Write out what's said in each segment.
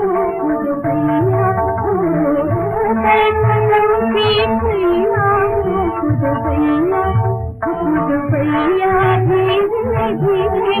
हो खुद भैया मैं कदम की भैया हो खुद भैया खुद भैया धीरे धीरे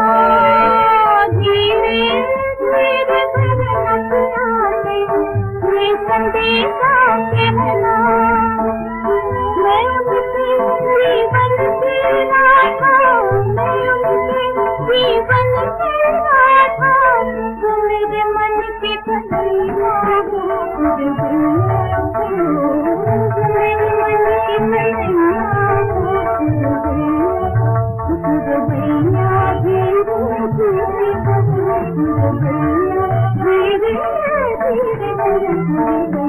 తీరే తీరే